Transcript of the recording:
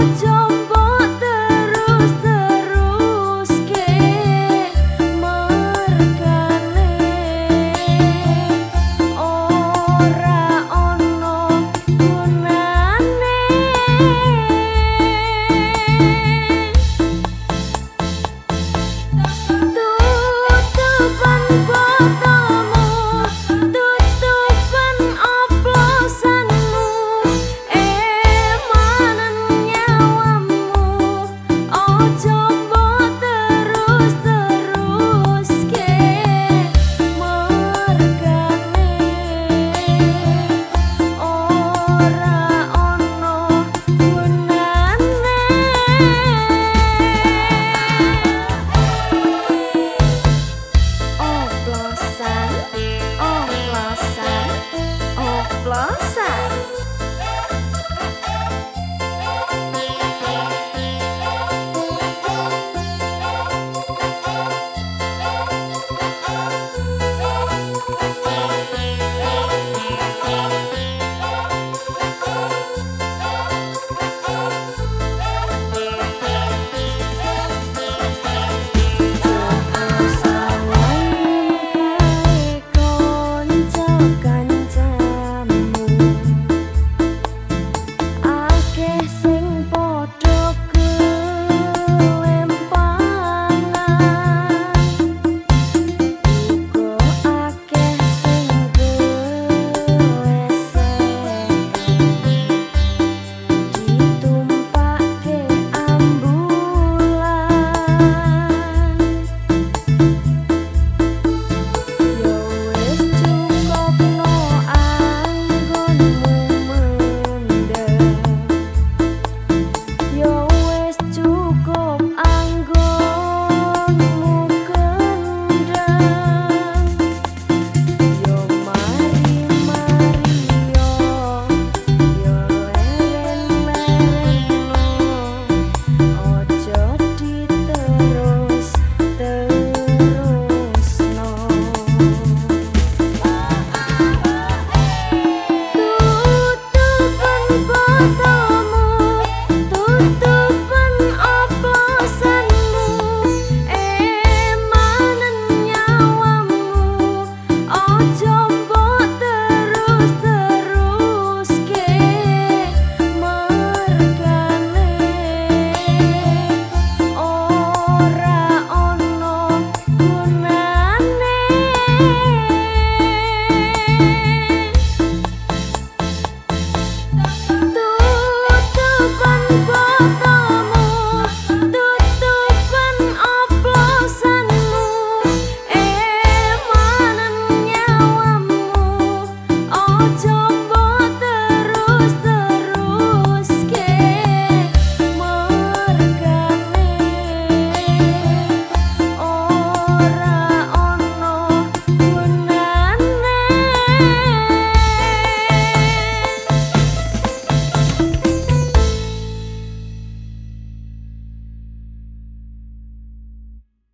어쩜